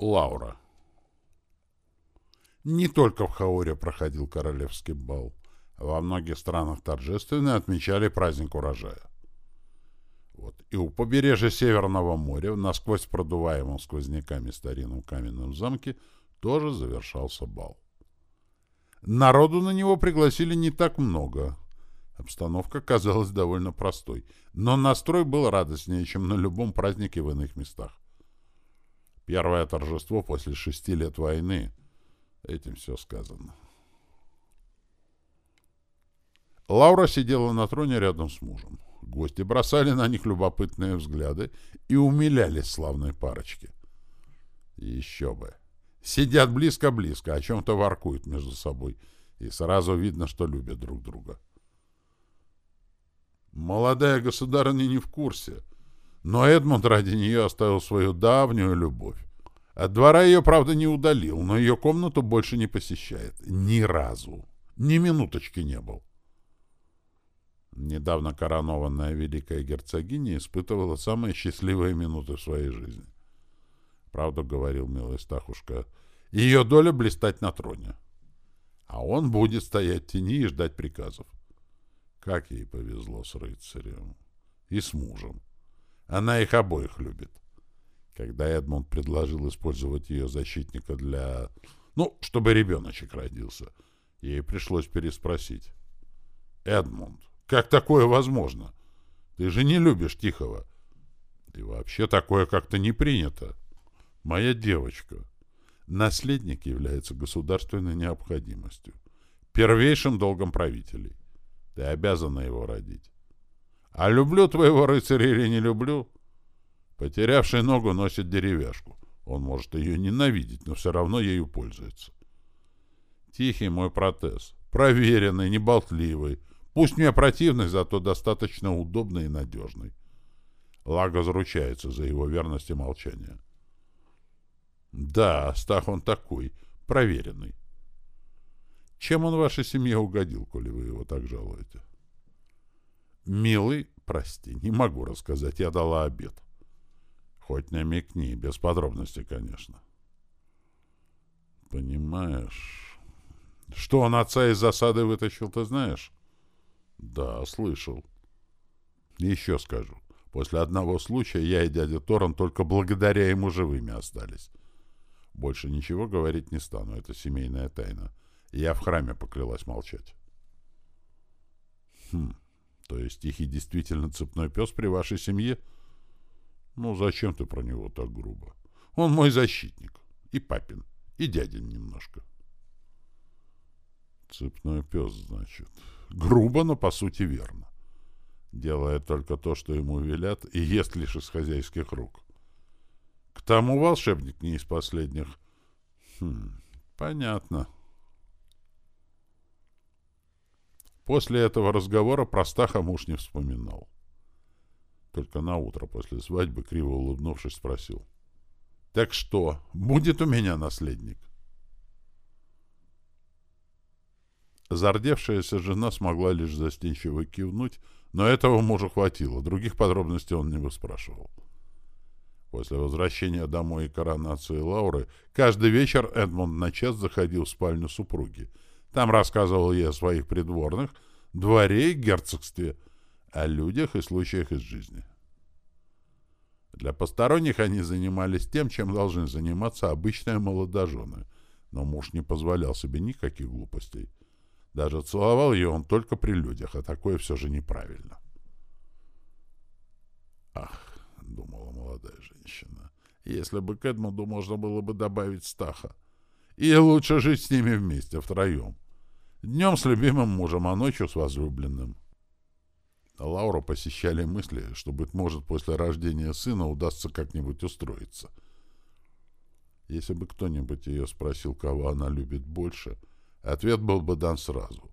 Лаура. Не только в Хауре проходил королевский бал. Во многих странах торжественно отмечали праздник урожая. Вот. И у побережья Северного моря, насквозь продуваемом сквозняками старинном каменном замке, тоже завершался бал. Народу на него пригласили не так много. Обстановка казалась довольно простой, но настрой был радостнее, чем на любом празднике в иных местах. Первое торжество после шести лет войны. Этим все сказано. Лаура сидела на троне рядом с мужем. Гости бросали на них любопытные взгляды и умилялись славной парочке. Еще бы. Сидят близко-близко, о чем-то воркуют между собой, и сразу видно, что любят друг друга. Молодая государыня не в курсе — но Эдмунд ради нее оставил свою давнюю любовь. От двора ее, правда, не удалил, но ее комнату больше не посещает. Ни разу. Ни минуточки не был. Недавно коронованная великая герцогиня испытывала самые счастливые минуты в своей жизни. Правду говорил милый Стахушка. Ее доля блистать на троне. А он будет стоять в тени и ждать приказов. Как ей повезло с рыцарем. И с мужем. Она их обоих любит. Когда Эдмунд предложил использовать ее защитника для... Ну, чтобы ребеночек родился, ей пришлось переспросить. «Эдмунд, как такое возможно? Ты же не любишь Тихого. И вообще такое как-то не принято. Моя девочка. Наследник является государственной необходимостью, первейшим долгом правителей. Ты обязана его родить. А люблю твоего рыцаря или не люблю? Потерявший ногу носит деревяшку. Он может ее ненавидеть, но все равно ею пользуется. Тихий мой протез. Проверенный, неболтливый. Пусть мне противный, зато достаточно удобный и надежный. Лага заручается за его верность и молчание. Да, Стах он такой, проверенный. Чем он вашей семье угодил, коли вы его так жалуете? «Милый, прости, не могу рассказать, я дала обед». «Хоть намекни, без подробностей, конечно». «Понимаешь...» «Что он отца из засады вытащил, ты знаешь?» «Да, слышал». «Еще скажу. После одного случая я и дядя Торан только благодаря ему живыми остались. Больше ничего говорить не стану, это семейная тайна. Я в храме поклялась молчать». «Хм...» То есть Тихий действительно цепной пес при вашей семье? Ну, зачем ты про него так грубо? Он мой защитник. И папин, и дядин немножко. Цепной пес, значит. Грубо, но по сути верно. Делает только то, что ему велят, и ест лишь из хозяйских рук. К тому волшебник не из последних. Хм, понятно. — После этого разговора про Стаха муж не вспоминал. Только на утро после свадьбы, криво улыбнувшись, спросил. «Так что, будет у меня наследник?» Зардевшаяся жена смогла лишь застенчиво кивнуть, но этого мужу хватило, других подробностей он не выспрашивал. После возвращения домой и коронации Лауры каждый вечер Эдмунд на час заходил в спальню супруги — там рассказывал я о своих придворных, дворе и герцогстве, о людях и случаях из жизни. Для посторонних они занимались тем, чем должны заниматься обычные молодожены, но муж не позволял себе никаких глупостей. Даже целовал ее он только при людях, а такое все же неправильно. «Ах», — думала молодая женщина, — «если бы к Эдмунду можно было бы добавить Стаха, и лучше жить с ними вместе, втроем. Днем с любимым мужем, а ночью с возлюбленным. Лауру посещали мысли, что, быть может, после рождения сына удастся как-нибудь устроиться. Если бы кто-нибудь ее спросил, кого она любит больше, ответ был бы дан сразу.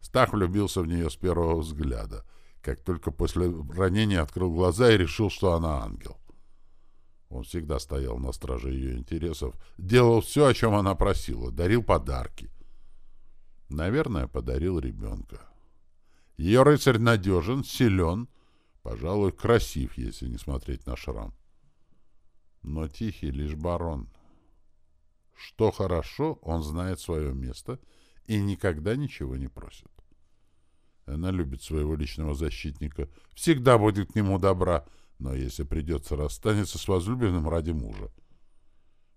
Стах влюбился в нее с первого взгляда, как только после ранения открыл глаза и решил, что она ангел. Он всегда стоял на страже ее интересов, делал все, о чем она просила, дарил подарки. Наверное, подарил ребенка. Ее рыцарь надежен, силен, пожалуй, красив, если не смотреть на шрам. Но тихий лишь барон. Что хорошо, он знает свое место и никогда ничего не просит. Она любит своего личного защитника, всегда будет к нему добра, но если придется, расстанется с возлюбленным ради мужа.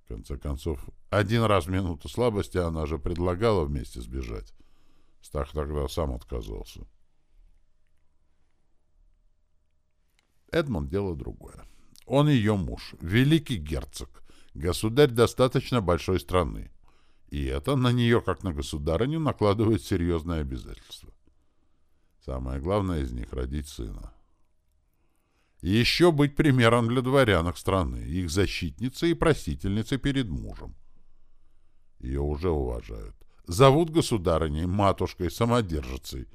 В конце концов, один раз в минуту слабости она же предлагала вместе сбежать. Стах тогда сам отказался. Эдмонд — дело другое. Он ее муж, великий герцог, государь достаточно большой страны. И это на нее, как на государыню, накладывает серьезные обязательства. Самое главное из них — родить сына. Еще быть примером для дворянок страны, их защитницей и просительницей перед мужем. Ее уже уважают. Зовут государыней, матушкой, самодержицей.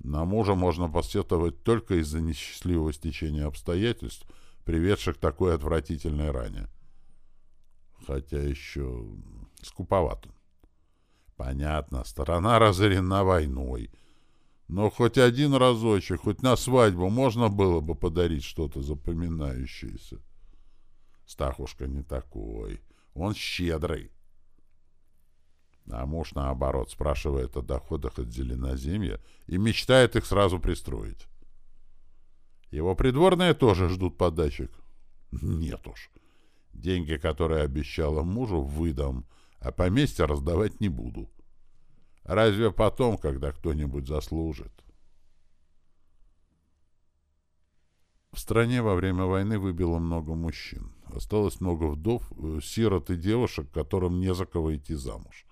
На мужа можно посетовать только из-за несчастливого стечения обстоятельств, приведших к такой отвратительной ране. Хотя еще скуповат Понятно, сторона разорена войной — но хоть один разочек, хоть на свадьбу можно было бы подарить что-то запоминающееся. Стахушка не такой. Он щедрый. А муж, наоборот, спрашивает о доходах от зеленоземья и мечтает их сразу пристроить. Его придворные тоже ждут подачек. Нет уж. Деньги, которые обещала мужу, выдам, а поместье раздавать не буду. — Разве потом, когда кто-нибудь заслужит? В стране во время войны выбило много мужчин. Осталось много вдов, э, сирот и девушек, которым не за кого идти замуж.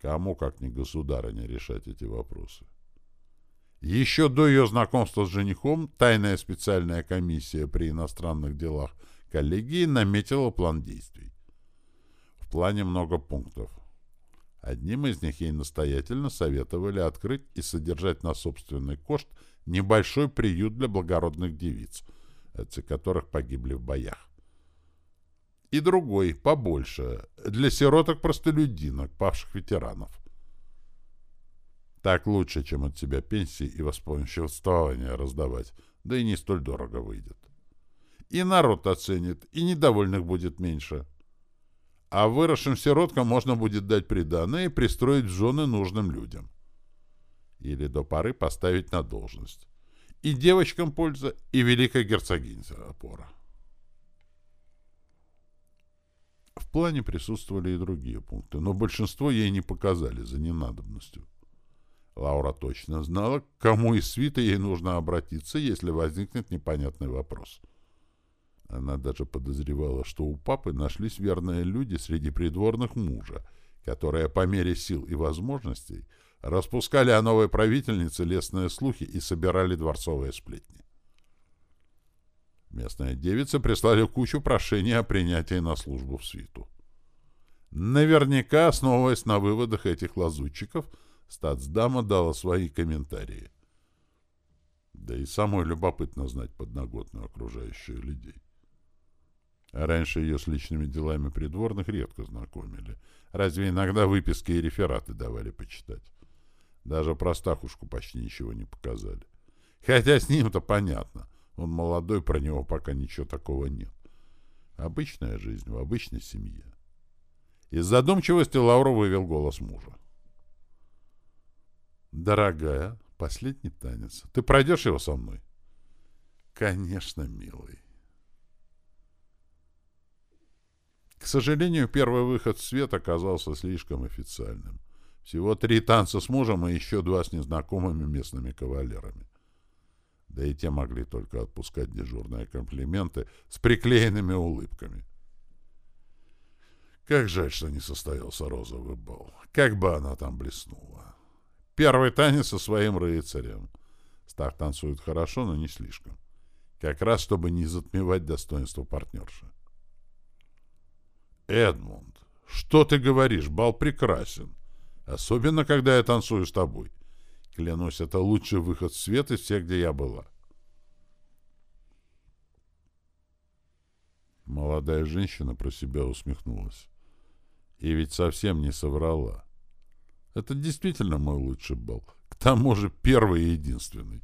Кому, как ни государыне, решать эти вопросы? Еще до ее знакомства с женихом тайная специальная комиссия при иностранных делах коллегии наметила план действий. В плане много пунктов. Одним из них ей настоятельно советовали открыть и содержать на собственный кошт небольшой приют для благородных девиц, отцы которых погибли в боях. И другой, побольше, для сироток-простолюдинок, павших ветеранов. Так лучше, чем от себя пенсии и воспомоществования раздавать, да и не столь дорого выйдет. И народ оценит, и недовольных будет меньше а выросшим сироткам можно будет дать приданое и пристроить в жены нужным людям. Или до поры поставить на должность. И девочкам польза, и великой герцогине опора. В плане присутствовали и другие пункты, но большинство ей не показали за ненадобностью. Лаура точно знала, к кому из свита ей нужно обратиться, если возникнет непонятный вопрос — она даже подозревала, что у папы нашлись верные люди среди придворных мужа, которые по мере сил и возможностей распускали о новой правительнице лестные слухи и собирали дворцовые сплетни. Местные девицы прислали кучу прошений о принятии на службу в свиту. Наверняка, основываясь на выводах этих лазутчиков, статсдама дала свои комментарии. Да и самой любопытно знать подноготную окружающих людей. Раньше ее с личными делами придворных редко знакомили. Разве иногда выписки и рефераты давали почитать. Даже про Стахушку почти ничего не показали. Хотя с ним-то понятно. Он молодой, про него пока ничего такого нет. Обычная жизнь в обычной семье. Из задумчивости Лаура вывел голос мужа. «Дорогая, последний танец. Ты пройдешь его со мной?» «Конечно, милый. Сожалению, первый выход в свет оказался слишком официальным. Всего три танца с мужем и еще два с незнакомыми местными кавалерами. Да и те могли только отпускать дежурные комплименты с приклеенными улыбками. Как жаль, что не состоялся розовый бал. Как бы она там блеснула. Первый танец со своим рыцарем. Стах танцует хорошо, но не слишком. Как раз, чтобы не затмевать достоинство партнерши. Эдмунд, что ты говоришь? Бал прекрасен. Особенно, когда я танцую с тобой. Клянусь, это лучший выход в свет из всех, где я была. Молодая женщина про себя усмехнулась. И ведь совсем не соврала. Это действительно мой лучший бал. К тому же первый и единственный.